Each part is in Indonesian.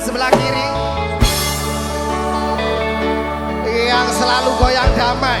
sebelah kiri yang selalu goyang damai.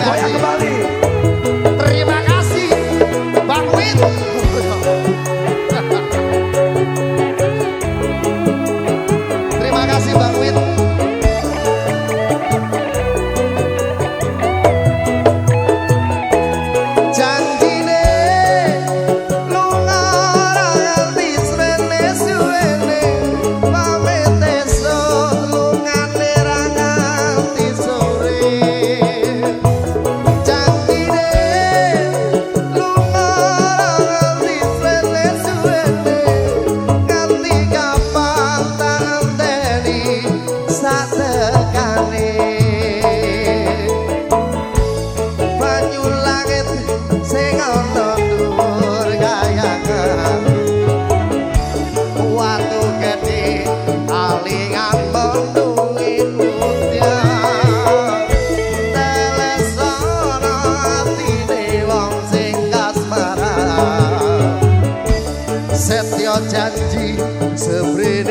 Hallelujah. janji seberi